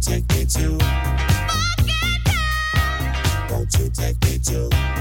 take me to? Won't you take me to?